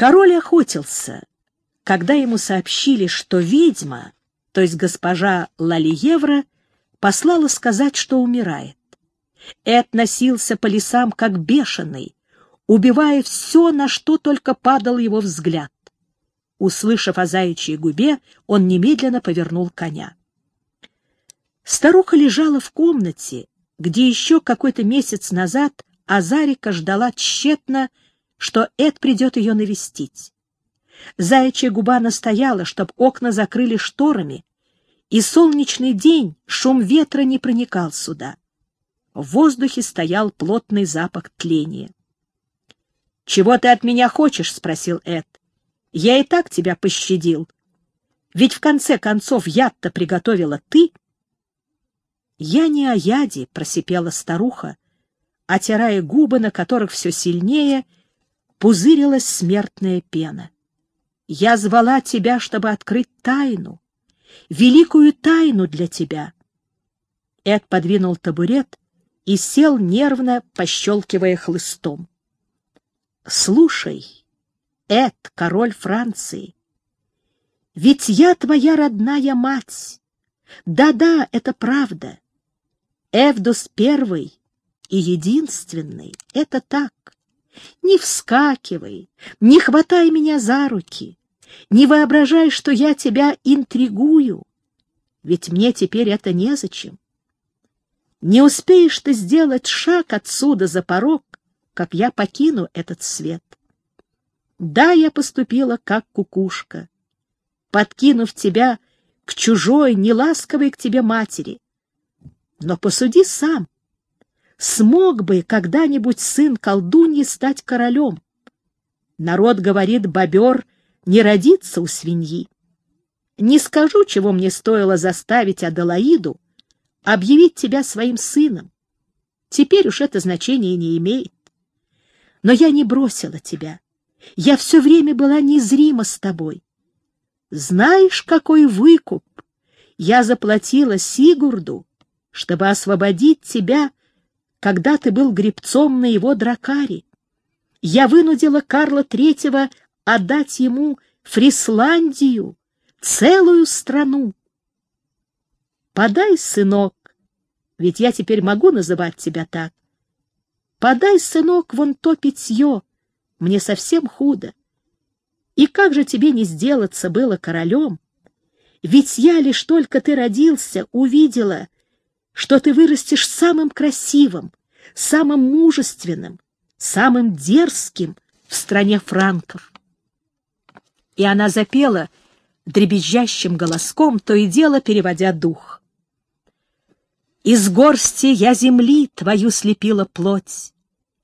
Король охотился, когда ему сообщили, что ведьма, то есть госпожа Лалиевра, послала сказать, что умирает. Эд носился по лесам как бешеный, убивая все, на что только падал его взгляд. Услышав о заячьей губе, он немедленно повернул коня. Старуха лежала в комнате, где еще какой-то месяц назад Азарика ждала тщетно, что Эд придет ее навестить. Заячья губа настояла, чтоб окна закрыли шторами, и солнечный день шум ветра не проникал сюда. В воздухе стоял плотный запах тления. «Чего ты от меня хочешь?» — спросил Эд. «Я и так тебя пощадил. Ведь в конце концов яд-то приготовила ты». «Я не о яде», — просипела старуха, отирая губы, на которых все сильнее пузырилась смертная пена. «Я звала тебя, чтобы открыть тайну, великую тайну для тебя». Эд подвинул табурет и сел, нервно пощелкивая хлыстом. «Слушай, Эд, король Франции, ведь я твоя родная мать. Да-да, это правда. Эвдус первый и единственный — это так. Не вскакивай, не хватай меня за руки, не воображай, что я тебя интригую, ведь мне теперь это незачем. Не успеешь ты сделать шаг отсюда за порог, как я покину этот свет. Да, я поступила как кукушка, подкинув тебя к чужой, неласковой к тебе матери. Но посуди сам, смог бы когда-нибудь сын колдуньи стать королем? Народ говорит, бобер не родится у свиньи. Не скажу, чего мне стоило заставить Аделаиду объявить тебя своим сыном. Теперь уж это значение не имеет. Но я не бросила тебя. Я все время была незрима с тобой. Знаешь, какой выкуп я заплатила Сигурду, чтобы освободить тебя, когда ты был гребцом на его дракаре? Я вынудила Карла Третьего отдать ему Фрисландию, целую страну. Подай, сынок, ведь я теперь могу называть тебя так. Подай, сынок, вон то питье, мне совсем худо. И как же тебе не сделаться было королем? Ведь я лишь только ты родился, увидела, что ты вырастешь самым красивым, самым мужественным, самым дерзким в стране франков. И она запела дребезжащим голоском, то и дело переводя дух. Из горсти я земли твою слепила плоть,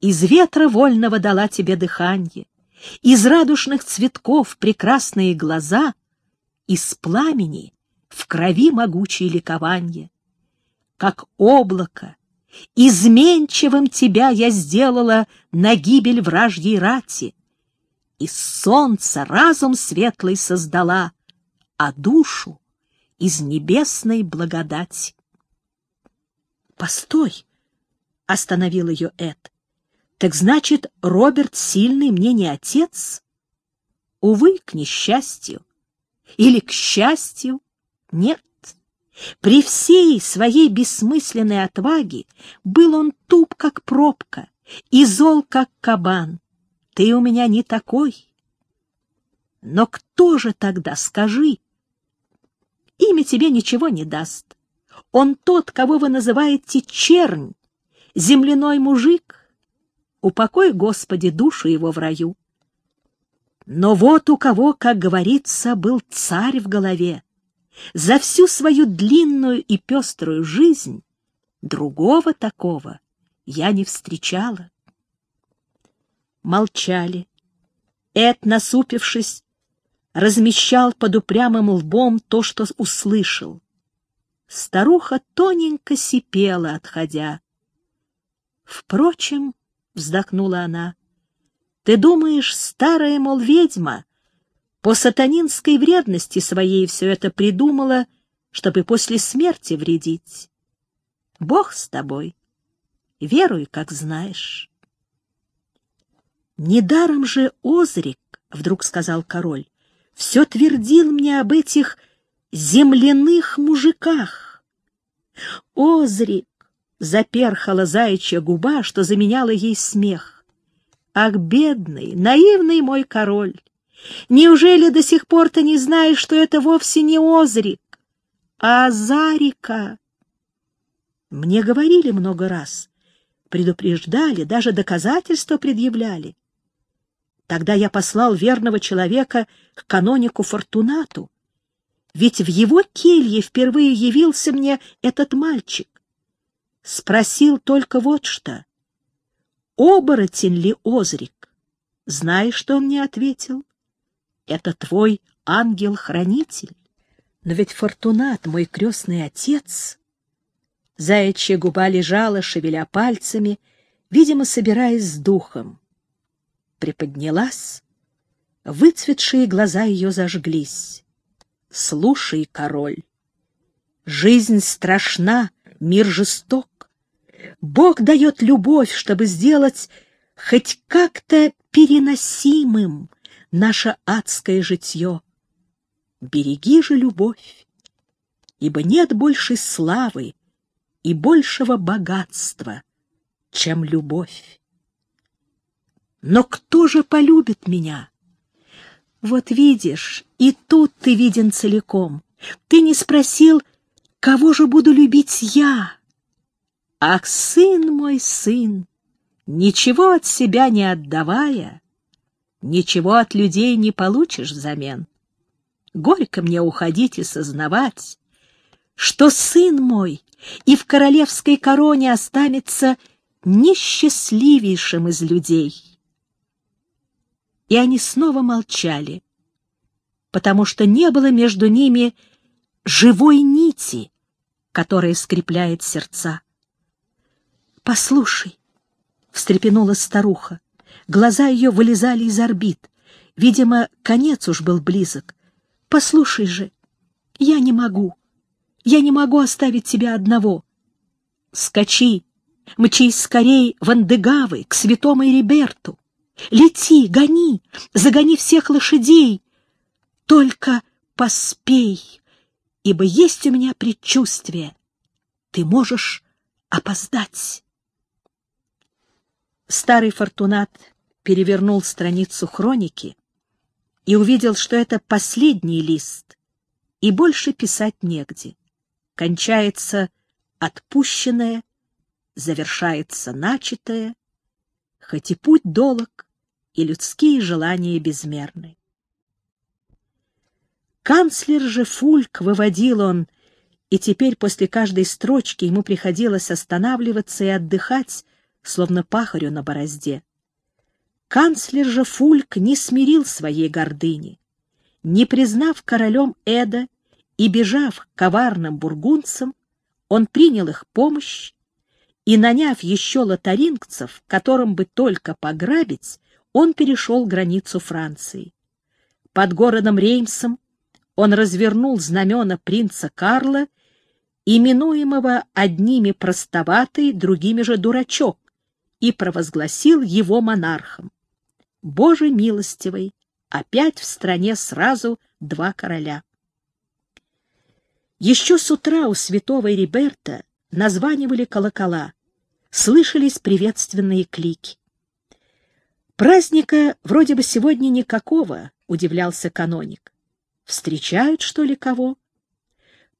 Из ветра вольного дала тебе дыханье, Из радужных цветков прекрасные глаза, Из пламени в крови могучее ликование. Как облако, изменчивым тебя я сделала На гибель вражьей рати, Из солнца разум светлый создала, А душу из небесной благодати. «Постой!» — остановил ее Эд. «Так значит, Роберт Сильный мне не отец?» Увы, к несчастью. Или к счастью? Нет. При всей своей бессмысленной отваге был он туп, как пробка, и зол, как кабан. Ты у меня не такой. Но кто же тогда, скажи? Имя тебе ничего не даст. Он тот, кого вы называете чернь, земляной мужик. Упокой, Господи, душу его в раю. Но вот у кого, как говорится, был царь в голове. За всю свою длинную и пеструю жизнь другого такого я не встречала. Молчали. Эд, насупившись, размещал под упрямым лбом то, что услышал. Старуха тоненько сипела, отходя. Впрочем, — вздохнула она, — ты думаешь, старая, мол, ведьма, по сатанинской вредности своей все это придумала, чтобы после смерти вредить? Бог с тобой. Веруй, как знаешь. Недаром же Озрик — вдруг сказал король, — все твердил мне об этих земляных мужиках. Озрик! — заперхала заячья губа, что заменяла ей смех. Ах, бедный, наивный мой король! Неужели до сих пор ты не знаешь, что это вовсе не Озрик, а Азарика? Мне говорили много раз, предупреждали, даже доказательства предъявляли. Тогда я послал верного человека к канонику Фортунату, ведь в его келье впервые явился мне этот мальчик. Спросил только вот что. Оборотень ли Озрик? Знаешь, что он мне ответил? Это твой ангел-хранитель. Но ведь Фортунат, мой крестный отец... Заячья губа лежала, шевеля пальцами, видимо, собираясь с духом. Приподнялась, выцветшие глаза ее зажглись. «Слушай, король, жизнь страшна, мир жесток. Бог дает любовь, чтобы сделать хоть как-то переносимым наше адское житье. Береги же любовь, ибо нет большей славы и большего богатства, чем любовь. Но кто же полюбит меня? Вот видишь, и тут ты виден целиком. Ты не спросил, кого же буду любить я? Ах, сын мой, сын, ничего от себя не отдавая, ничего от людей не получишь взамен. Горько мне уходить и сознавать, что сын мой и в королевской короне останется несчастливейшим из людей. И они снова молчали, потому что не было между ними живой нити, которая скрепляет сердца. «Послушай», — встрепенулась старуха, глаза ее вылезали из орбит, видимо, конец уж был близок. «Послушай же, я не могу, я не могу оставить тебя одного. Скачи, мчись скорей в Андегавы, к святому Эриберту. Лети, гони, загони всех лошадей. Только поспей, ибо есть у меня предчувствие. Ты можешь опоздать. Старый Фортунат перевернул страницу хроники и увидел, что это последний лист, и больше писать негде. Кончается отпущенное, завершается начатое, хоть и путь долог, и людские желания безмерны. Канцлер же Фульк выводил он, и теперь после каждой строчки ему приходилось останавливаться и отдыхать, словно пахарю на борозде. Канцлер же Фульк не смирил своей гордыни. Не признав королем Эда и бежав коварным бургунцам, он принял их помощь и, наняв еще лотарингцев, которым бы только пограбить, он перешел границу Франции. Под городом Реймсом он развернул знамена принца Карла, именуемого одними простоватый, другими же дурачок, и провозгласил его монархом. Боже милостивый, опять в стране сразу два короля. Еще с утра у святого Эриберта названивали колокола, слышались приветственные клики. «Праздника вроде бы сегодня никакого», — удивлялся каноник. Встречают, что ли, кого?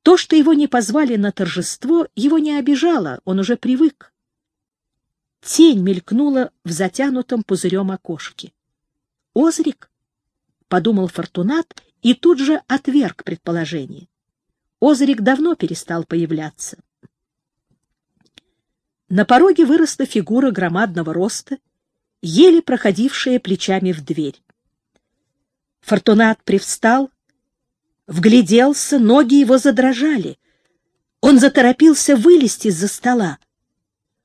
То, что его не позвали на торжество, его не обижало, он уже привык. Тень мелькнула в затянутом пузырем окошке. «Озрик?» — подумал Фортунат и тут же отверг предположение. Озрик давно перестал появляться. На пороге выросла фигура громадного роста, еле проходившая плечами в дверь. Фортунат привстал, вгляделся, ноги его задрожали. Он заторопился вылезти из-за стола.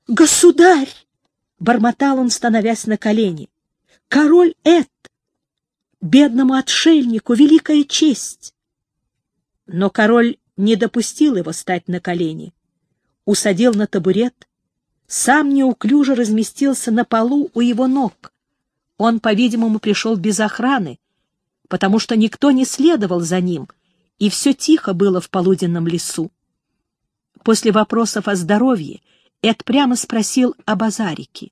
«Государь!» — бормотал он, становясь на колени. «Король Эд! Бедному отшельнику великая честь!» Но король не допустил его стать на колени. Усадил на табурет, сам неуклюже разместился на полу у его ног. Он, по-видимому, пришел без охраны, потому что никто не следовал за ним, и все тихо было в полуденном лесу. После вопросов о здоровье Эд прямо спросил об Азарике.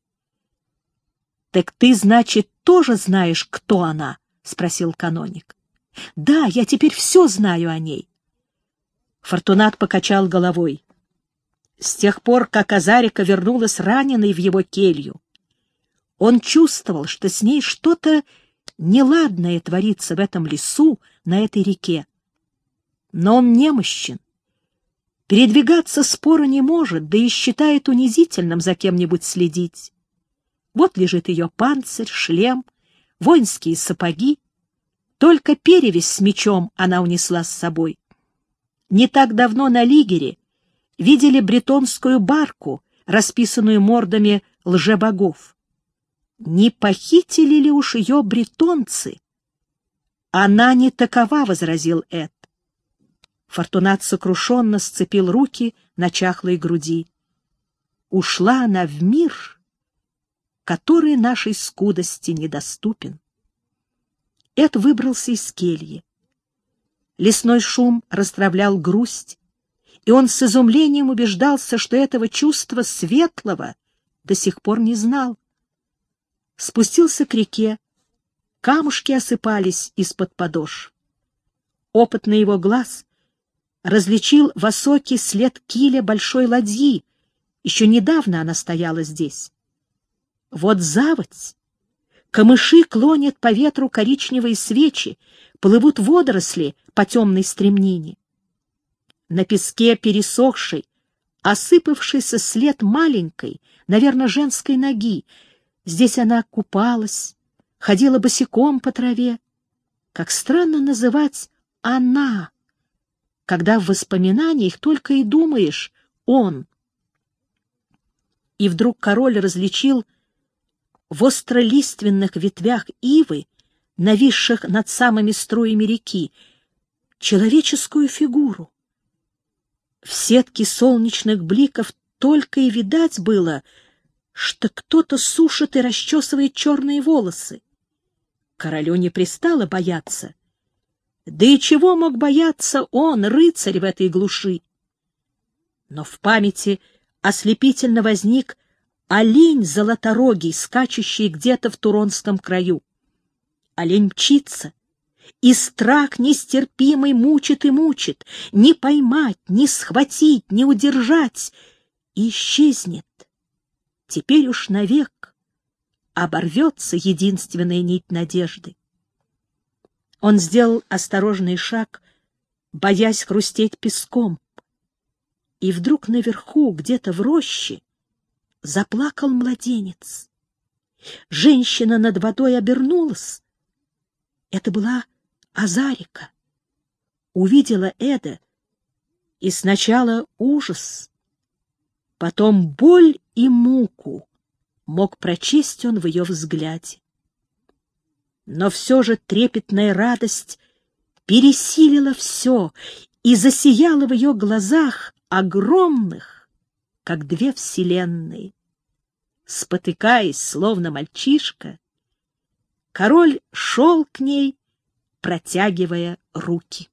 «Так ты, значит, тоже знаешь, кто она?» — спросил каноник. «Да, я теперь все знаю о ней». Фортунат покачал головой. С тех пор, как Азарика вернулась раненой в его келью, он чувствовал, что с ней что-то неладное творится в этом лесу, на этой реке. Но он немощен. Передвигаться споро не может, да и считает унизительным за кем-нибудь следить. Вот лежит ее панцирь, шлем, воинские сапоги. Только перевязь с мечом она унесла с собой. Не так давно на Лигере видели бретонскую барку, расписанную мордами лжебогов. Не похитили ли уж ее бретонцы? Она не такова, — возразил Эд. Фортунат сокрушенно сцепил руки на чахлой груди. Ушла она в мир, который нашей скудости недоступен. Эд выбрался из кельи. Лесной шум расстравлял грусть, и он с изумлением убеждался, что этого чувства светлого до сих пор не знал. Спустился к реке, камушки осыпались из-под подошв. Опытный его глаз различил в осоке след киля большой ладьи, еще недавно она стояла здесь. Вот заводь, камыши клонят по ветру коричневые свечи, плывут водоросли по темной стремнине. На песке пересохший, осыпавшийся след маленькой, наверное, женской ноги. Здесь она купалась, ходила босиком по траве. Как странно называть «она», когда в воспоминаниях только и думаешь «он». И вдруг король различил в остролиственных ветвях ивы, нависших над самыми струями реки, человеческую фигуру. В сетке солнечных бликов только и видать было, что кто-то сушит и расчесывает черные волосы. Королю не пристало бояться. Да и чего мог бояться он, рыцарь в этой глуши? Но в памяти ослепительно возник олень золоторогий, скачущий где-то в Туронском краю. Олень мчится, и страх нестерпимый мучит и мучит, не поймать, не схватить, не удержать, исчезнет. Теперь уж навек оборвется единственная нить надежды. Он сделал осторожный шаг, боясь хрустеть песком, и вдруг наверху, где-то в роще, заплакал младенец. Женщина над водой обернулась. Это была Азарика. Увидела Эда, и сначала ужас, потом боль и муку мог прочесть он в ее взгляде. Но все же трепетная радость пересилила все и засияла в ее глазах огромных, как две вселенные. Спотыкаясь, словно мальчишка, король шел к ней, протягивая руки.